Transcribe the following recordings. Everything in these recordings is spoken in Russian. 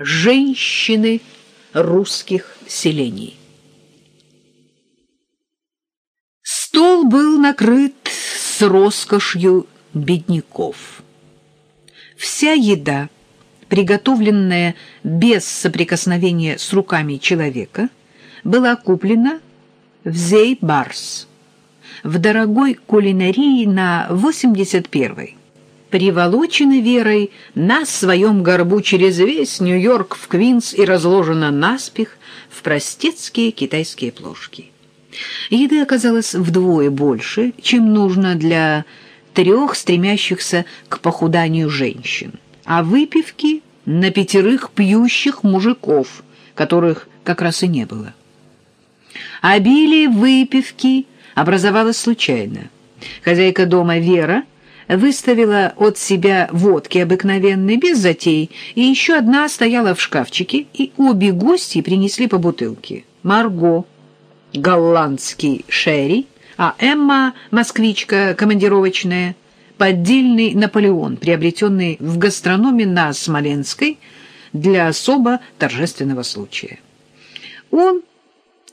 Женщины русских селений. Стол был накрыт с роскошью бедняков. Вся еда, приготовленная без соприкосновения с руками человека, была куплена в Зейбарс, в дорогой кулинарии на 81-й приволочена Верой на своем горбу через весь Нью-Йорк в Квинс и разложена наспех в простецкие китайские плошки. Еды оказалось вдвое больше, чем нужно для трех стремящихся к похуданию женщин, а выпивки на пятерых пьющих мужиков, которых как раз и не было. Обилие выпивки образовалось случайно. Хозяйка дома Вера — выставила от себя водки обыкновенной, без затей, и еще одна стояла в шкафчике, и обе гости принесли по бутылке. Марго, голландский шерри, а Эмма, москвичка командировочная, поддельный Наполеон, приобретенный в гастрономе на Смоленской для особо торжественного случая. Он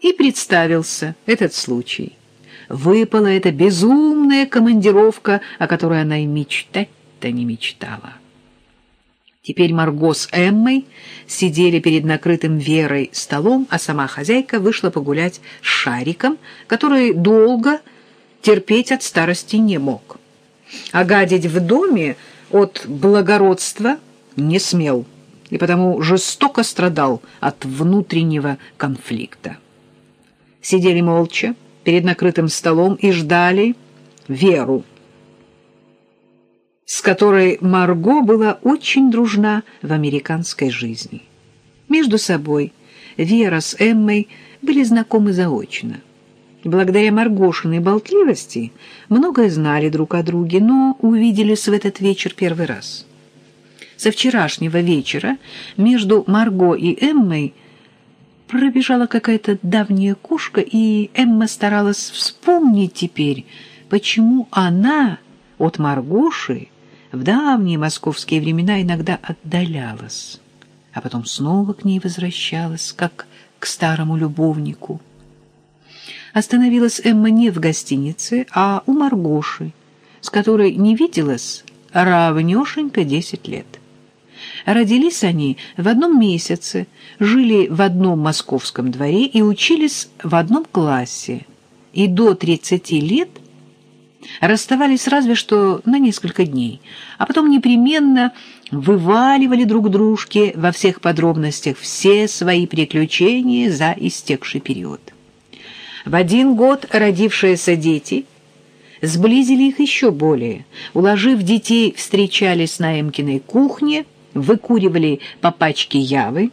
и представился, этот случай – выпала эта безумная командировка, о которой она и мечтать-то не мечтала. Теперь Марго с Эммой сидели перед накрытым Верой столом, а сама хозяйка вышла погулять с Шариком, который долго терпеть от старости не мог. А гадить в доме от благородства не смел, и потому жестоко страдал от внутреннего конфликта. Сидели молча, перед накрытым столом и ждали Веру, с которой Марго была очень дружна в американской жизни. Между собой Вера с Эммой были знакомы заочно. Благодаря Маргошиной болтливости многое знали друг о друге, но увиделись в этот вечер первый раз. Со вчерашнего вечера между Марго и Эммой пробежала какая-то давняя кошка, и Эмма старалась вспомнить теперь, почему она от Маргоши в давние московские времена иногда отдалялась, а потом снова к ней возвращалась, как к старому любовнику. Остановилась Эмма не в гостинице, а у Маргоши, с которой не виделась равнешенько десять лет. Родились они в одном месяце, жили в одном московском дворе и учились в одном классе. И до 30 лет расставались разве что на несколько дней, а потом непременно вываливали друг дружке во всех подробностях все свои приключения за истекший период. В один год родившиеся дети сблизили их еще более. Уложив детей, встречались на Эмкиной кухне – выкуривали по пачке явы,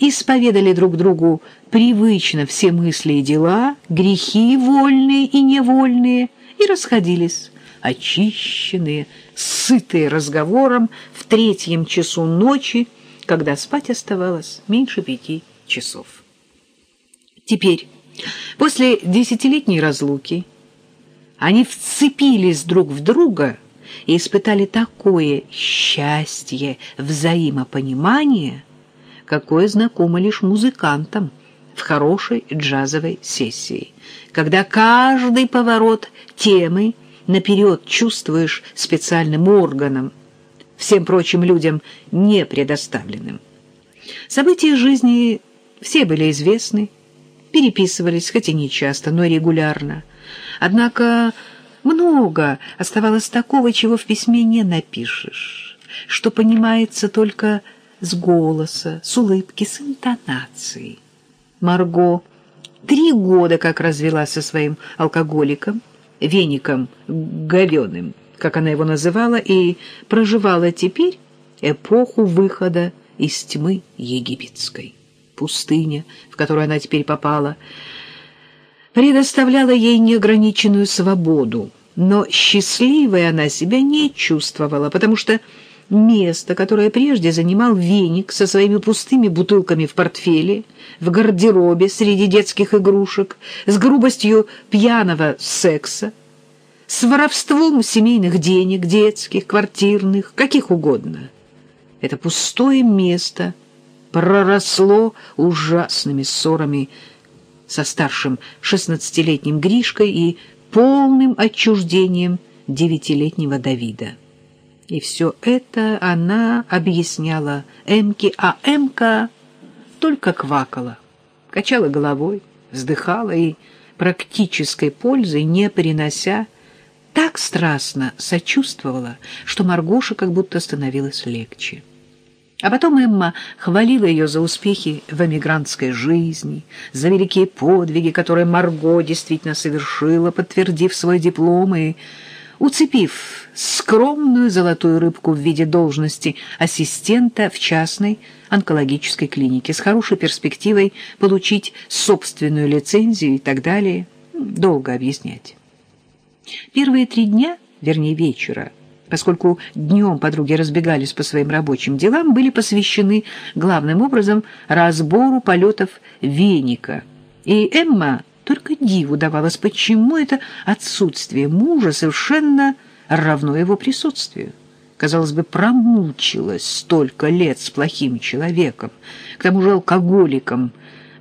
исповедали друг другу привычно все мысли и дела, грехи вольные и невольные, и расходились, очищенные, сытые разговором в третьем часу ночи, когда спать оставалось меньше пяти часов. Теперь, после десятилетней разлуки, они вцепились друг в друга — и испытали такое счастье взаимопонимания, какое знакомо лишь музыкантам в хорошей джазовой сессии, когда каждый поворот темы наперед чувствуешь специальным органом, всем прочим людям не предоставленным. События жизни все были известны, переписывались, хоть и не часто, но регулярно. Однако много оставалось такого, чего в письме не напишешь, что понимается только с голоса, с улыбки, с интонацией. Марго три года как развелась со своим алкоголиком, веником говеным, как она его называла, и проживала теперь эпоху выхода из тьмы египетской. Пустыня, в которую она теперь попала, предоставляла ей неограниченную свободу, но счастливой она себя не чувствовала, потому что место, которое прежде занимал веник со своими пустыми бутылками в портфеле, в гардеробе среди детских игрушек, с грубостью пьяного секса, с воровством семейных денег, детских, квартирных, каких угодно. Это пустое место проросло ужасными ссорами со старшим шестнадцатилетним Гришкой и полным отчуждением девятилетнего Давида. И все это она объясняла Эмке, а Эмка только квакала, качала головой, вздыхала и практической пользы не перенося, так страстно сочувствовала, что Маргоша как будто становилась легче. А потом Эмма хвалила ее за успехи в эмигрантской жизни, за великие подвиги, которые Марго действительно совершила, подтвердив свой диплом и уцепив скромную золотую рыбку в виде должности ассистента в частной онкологической клинике с хорошей перспективой получить собственную лицензию и так далее. Долго объяснять. Первые три дня, вернее вечера, поскольку днем подруги разбегались по своим рабочим делам, были посвящены главным образом разбору полетов веника. И Эмма только диву давалось, почему это отсутствие мужа совершенно равно его присутствию. Казалось бы, промучилась столько лет с плохим человеком, к тому же алкоголиком,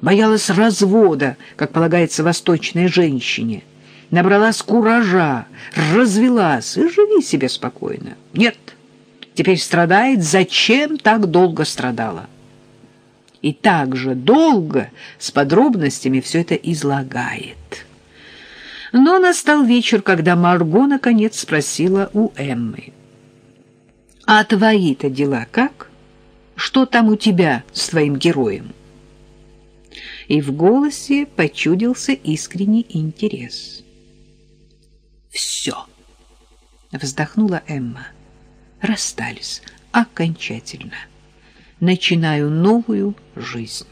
боялась развода, как полагается восточной женщине — набралась куража, развелась и живи себе спокойно. Нет, теперь страдает, зачем так долго страдала. И так же долго с подробностями все это излагает. Но настал вечер, когда Марго наконец спросила у Эммы. «А твои-то дела как? Что там у тебя с твоим героем?» И в голосе почудился искренний интерес все. Вздохнула Эмма. Расстались окончательно. Начинаю новую жизнь.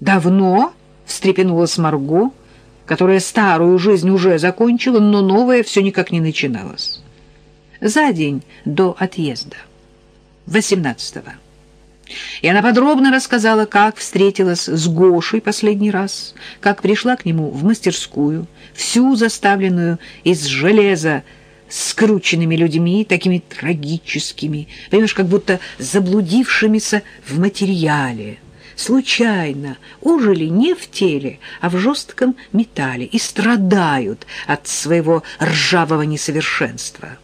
Давно? встрепенулась Марго, которая старую жизнь уже закончила, но новая все никак не начиналась. За день до отъезда, восемнадцатого. И она подробно рассказала, как встретилась с Гошей последний раз, как пришла к нему в мастерскую, всю заставленную из железа скрученными людьми, такими трагическими, понимаешь, как будто заблудившимися в материале, случайно ужили не в теле, а в жестком металле и страдают от своего ржавого несовершенства.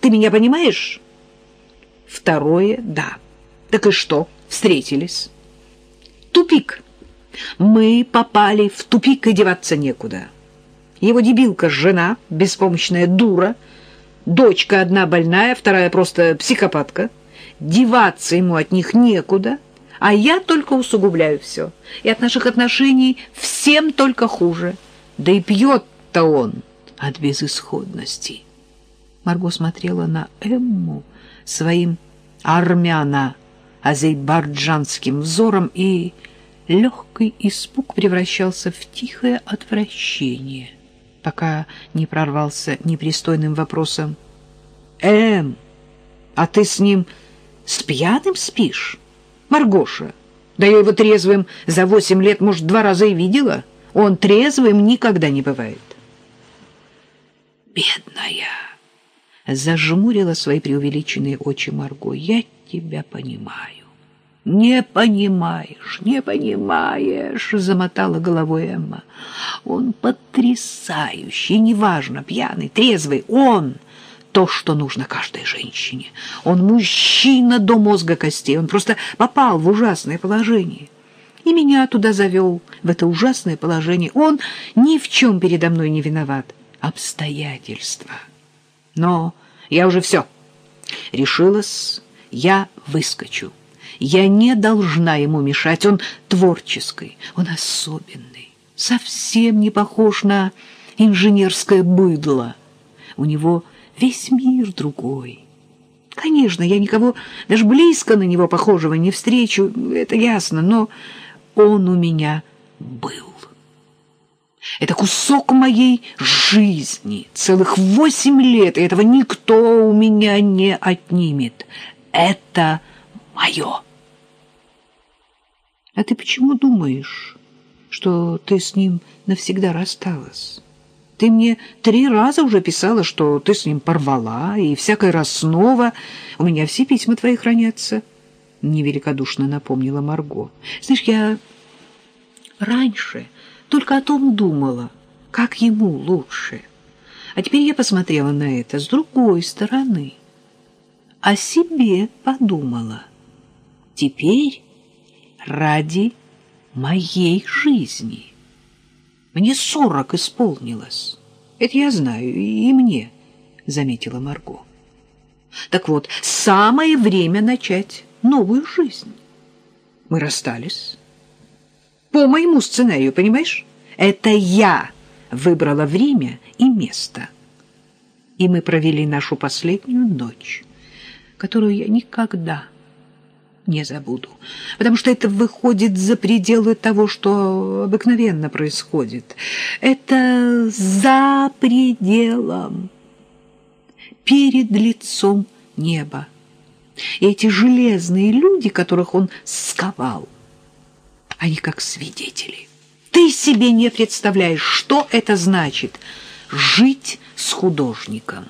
Ты меня понимаешь? Второе — да. Так и что, встретились? Тупик. Мы попали в тупик, и деваться некуда. Его дебилка жена, беспомощная дура, дочка одна больная, вторая просто психопатка. Деваться ему от них некуда, а я только усугубляю все. И от наших отношений всем только хуже. Да и пьет-то он от безысходности. Марго смотрела на Эмму своим армяна азербайджанским взором, и легкий испуг превращался в тихое отвращение, пока не прорвался непристойным вопросом. «Эм, а ты с ним с пьяным спишь? Маргоша, да я его трезвым за восемь лет, может, два раза и видела. Он трезвым никогда не бывает». «Бедная!» — зажмурила свои преувеличенные очи Марго. «Я тебя понимаю. Не понимаешь, не понимаешь, замотала головой Эмма. Он потрясающий, неважно, пьяный, трезвый, он то, что нужно каждой женщине. Он мужчина до мозга костей, он просто попал в ужасное положение. И меня туда завел, в это ужасное положение. Он ни в чем передо мной не виноват. Обстоятельства. Но я уже все решилась я выскочу. Я не должна ему мешать. Он творческий, он особенный, совсем не похож на инженерское быдло. У него весь мир другой. Конечно, я никого даже близко на него похожего не встречу, это ясно, но он у меня был. Это кусок моей жизни, целых восемь лет, и этого никто у меня не отнимет это мое. А ты почему думаешь, что ты с ним навсегда рассталась? Ты мне три раза уже писала, что ты с ним порвала, и всякий раз снова у меня все письма твои хранятся. — невеликодушно напомнила Марго. «Знаешь, я раньше только о том думала, как ему лучше. А теперь я посмотрела на это с другой стороны. О себе подумала. Теперь ради моей жизни. Мне сорок исполнилось. Это я знаю, и мне, — заметила Марго. Так вот, самое время начать новую жизнь. Мы расстались. По моему сценарию, понимаешь? Это я выбрала время и место. И мы провели нашу последнюю ночь, которую я никогда не забуду, потому что это выходит за пределы того, что обыкновенно происходит. Это за пределом, перед лицом неба. И эти железные люди, которых он сковал, они как свидетели. Ты себе не представляешь, что это значит — жить с художником.